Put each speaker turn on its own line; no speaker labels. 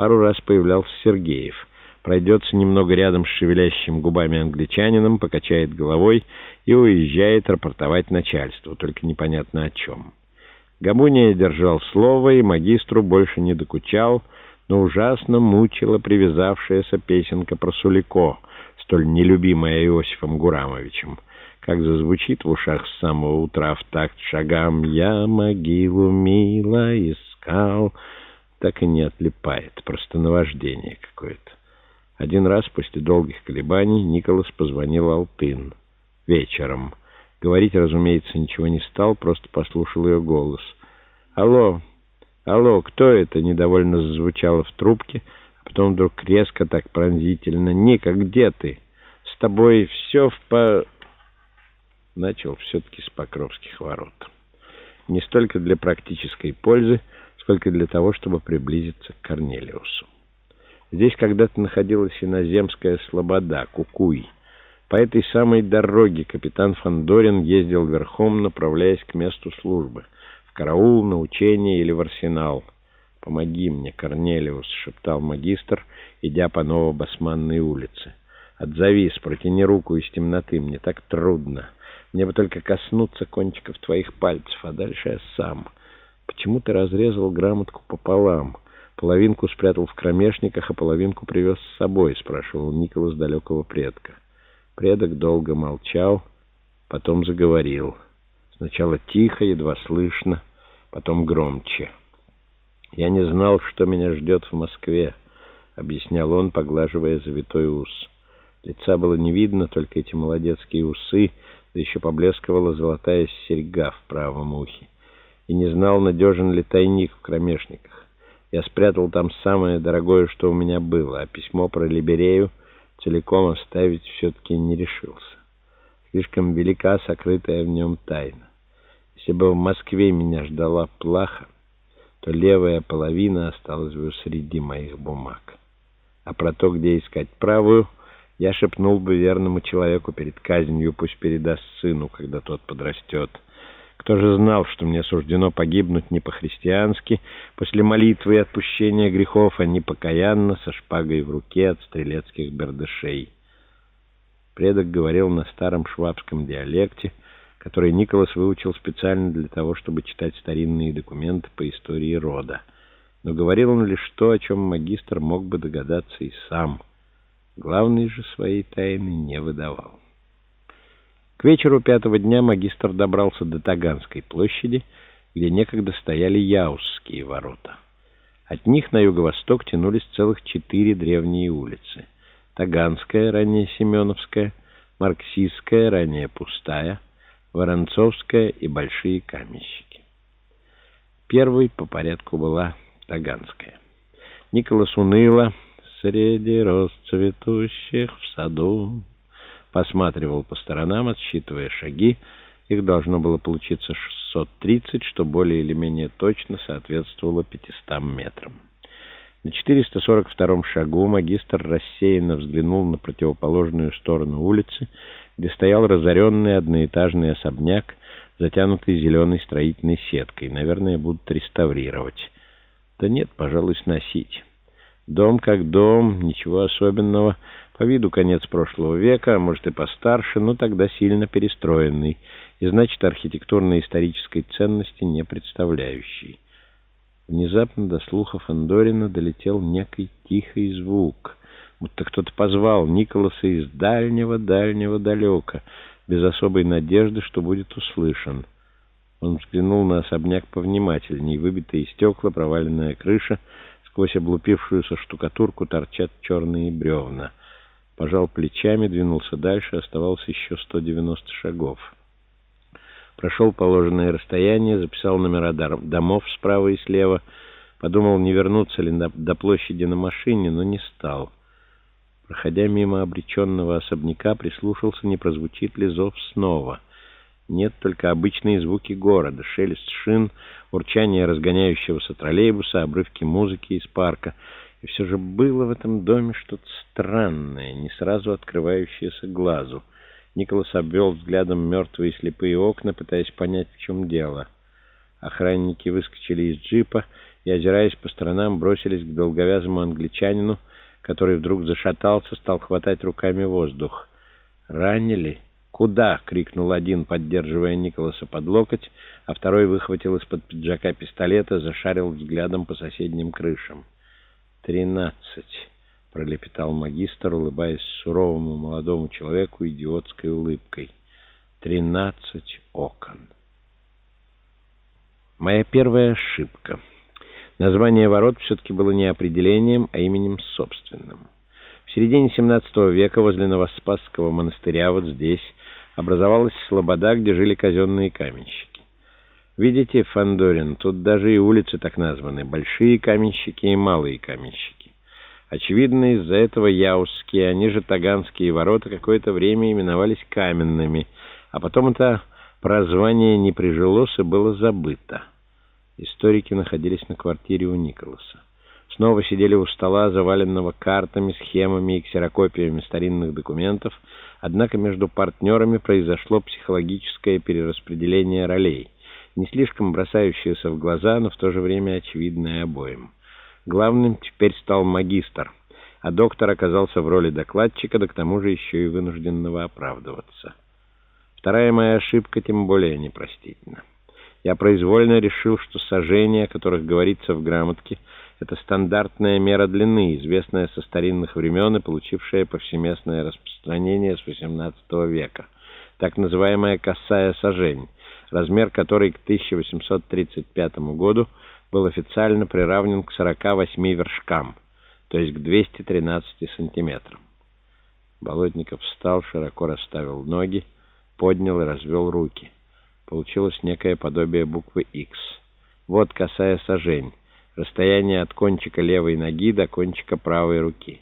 Пару раз появлялся Сергеев. Пройдется немного рядом с шевелящим губами англичанином, покачает головой и уезжает рапортовать начальству, только непонятно о чем. Габуния держал слово и магистру больше не докучал, но ужасно мучила привязавшаяся песенка про Сулико, столь нелюбимая Иосифом Гурамовичем. Как зазвучит в ушах с самого утра в такт шагам «Я могилу мило искал», так и не отлипает, просто наваждение какое-то. Один раз после долгих колебаний Николас позвонил Алтын. Вечером. Говорить, разумеется, ничего не стал, просто послушал ее голос. «Алло, алло, кто это?» — недовольно зазвучало в трубке, а потом вдруг резко так пронзительно. «Ника, где ты? С тобой все в по...» Начал все-таки с Покровских ворот. Не столько для практической пользы, сколько для того, чтобы приблизиться к Корнелиусу. Здесь когда-то находилась иноземская слобода, Кукуй. По этой самой дороге капитан Фандорин ездил верхом, направляясь к месту службы. В караул, на учение или в арсенал. «Помоги мне, Корнелиус», — шептал магистр, идя по Новобасманной улице. «Отзовись, протяни руку из темноты, мне так трудно. Мне бы только коснуться кончиков твоих пальцев, а дальше я сам. Почему ты разрезал грамотку пополам?» Половинку спрятал в кромешниках, а половинку привез с собой, спрашивал Николас далекого предка. Предок долго молчал, потом заговорил. Сначала тихо, едва слышно, потом громче. «Я не знал, что меня ждет в Москве», — объяснял он, поглаживая завитой ус. Лица было не видно, только эти молодецкие усы, да еще поблескивала золотая серьга в правом ухе. И не знал, надежен ли тайник в кромешниках. Я спрятал там самое дорогое, что у меня было, а письмо про Либерею целиком оставить все-таки не решился. Слишком велика сокрытая в нем тайна. Если бы в Москве меня ждала плаха, то левая половина осталась бы среди моих бумаг. А про то, где искать правую, я шепнул бы верному человеку перед казнью, пусть передаст сыну, когда тот подрастет. Кто же знал, что мне суждено погибнуть не по-христиански, после молитвы и отпущения грехов, а не покаянно, со шпагой в руке от стрелецких бердышей? Предок говорил на старом швабском диалекте, который Николас выучил специально для того, чтобы читать старинные документы по истории рода. Но говорил он лишь то, о чем магистр мог бы догадаться и сам. Главный же своей тайны не выдавал. К вечеру пятого дня магистр добрался до Таганской площади, где некогда стояли Яузские ворота. От них на юго-восток тянулись целых четыре древние улицы. Таганская, ранее Семеновская, Марксистская, ранее Пустая, Воронцовская и Большие Каменщики. Первой по порядку была Таганская. Николас уныло среди роз цветущих в саду посматривал по сторонам, отсчитывая шаги. Их должно было получиться 630, что более или менее точно соответствовало 500 метрам. На 442-м шагу магистр рассеянно взглянул на противоположную сторону улицы, где стоял разоренный одноэтажный особняк, затянутый зеленой строительной сеткой. Наверное, будут реставрировать. Да нет, пожалуй, сносить. Дом как дом, ничего особенного. По виду конец прошлого века, а может и постарше, но тогда сильно перестроенный, и значит архитектурно-исторической ценности не представляющий. Внезапно до слухов Андорина долетел некий тихий звук, будто кто-то позвал Николаса из дальнего-дальнего далека, без особой надежды, что будет услышан. Он взглянул на особняк повнимательней, выбитые стекла, проваленная крыша, сквозь облупившуюся штукатурку торчат черные бревна — пожал плечами, двинулся дальше, оставалось еще 190 шагов. Прошел положенное расстояние, записал номера домов справа и слева, подумал, не вернуться ли до площади на машине, но не стал. Проходя мимо обреченного особняка, прислушался, не прозвучит ли зов снова. Нет, только обычные звуки города, шелест шин, урчание разгоняющегося троллейбуса, обрывки музыки из парка — и все же было в этом доме что-то странное, не сразу открывающееся глазу. Николас обвел взглядом мертвые слепые окна, пытаясь понять, в чем дело. Охранники выскочили из джипа и, озираясь по сторонам, бросились к долговязому англичанину, который вдруг зашатался, стал хватать руками воздух. «Ранили?» «Куда?» — крикнул один, поддерживая Николаса под локоть, а второй выхватил из-под пиджака пистолет и зашарил взглядом по соседним крышам. «Тринадцать», — пролепетал магистр, улыбаясь суровому молодому человеку идиотской улыбкой. «Тринадцать окон». Моя первая ошибка. Название ворот все-таки было не определением, а именем собственным. В середине XVII века возле Новоспасского монастыря вот здесь образовалась слобода, где жили казенные каменщики. Видите, Фандорин, тут даже и улицы так названы, большие каменщики и малые каменщики. Очевидно, из-за этого Яузские, они же Таганские ворота какое-то время именовались каменными, а потом это прозвание не прижилось и было забыто. Историки находились на квартире у Николаса. Снова сидели у стола, заваленного картами, схемами и ксерокопиями старинных документов, однако между партнерами произошло психологическое перераспределение ролей, не слишком бросающееся в глаза, но в то же время очевидное обоим. Главным теперь стал магистр, а доктор оказался в роли докладчика, да к тому же еще и вынужденного оправдываться. Вторая моя ошибка тем более непростительна. Я произвольно решил, что сожжения, о которых говорится в грамотке, это стандартная мера длины, известная со старинных времен и получившая повсеместное распространение с XVIII века. Так называемая косая сажень, размер которой к 1835 году был официально приравнен к 48 вершкам, то есть к 213 сантиметрам. Болотников встал, широко расставил ноги, поднял и развел руки. Получилось некое подобие буквы X. Вот косая сажень. Расстояние от кончика левой ноги до кончика правой руки.